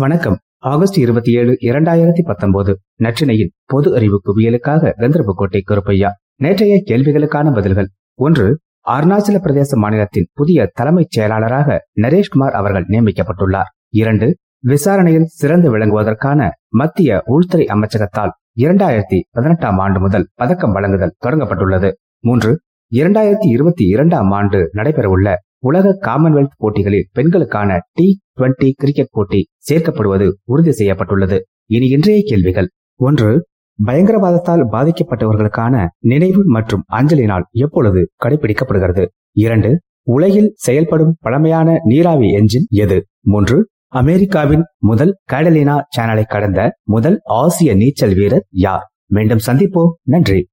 வணக்கம். ஆகஸ்ட் இருபத்தி ஏழு இரண்டாயிரத்தி பத்தொன்பது. நற்றினையின் பொது அறிவு குவியலுக்காக கந்தர்போட்டை கருப்பையா. நேற்றைய கேள்விகளுக்கான பதில்கள். ஒன்று அருணாச்சல பிரதேச மாநிலத்தின் புதிய தலைமைச் செயலாளராக நரேஷ்குமார் அவர்கள் நியமிக்கப்பட்டுள்ளார். இரண்டு விசாரணையில் சிறந்து விளங்குவதற்கான மத்திய உள்துறை அமைச்சகத்தால் இரண்டாயிரத்தி பதினெட்டாம் ஆண்டு முதல் பதக்கம் வழங்குதல் தொடங்கப்பட்டுள்ளது. மூன்று இரண்டாயிரத்தி இருபத்தி இரண்டாம் ஆண்டு நடைபெறவுள்ள உலக காமன்வெல்த் போட்டிகளில் பெண்களுக்கான டி டுவெண்டி கிரிக்கெட் போட்டி சேர்க்கப்படுவது உறுதி செய்யப்பட்டுள்ளது. இனி இன்றைய கேள்விகள். ஒன்று பயங்கரவாதத்தால் பாதிக்கப்பட்டவர்களுக்கான நினைவு மற்றும் அஞ்சலி நாள் எப்பொழுது கடைபிடிக்கப்படுகிறது? இரண்டு உலகில் செயல்படும் பழமையான நீராவி என்ஜின் எது? மூன்று அமெரிக்காவின் முதல் கேடலினா சேனலை கடந்த முதல் ஆசிய நீச்சல் வீரர் யார்? மீண்டும் சந்திப்போம். நன்றி.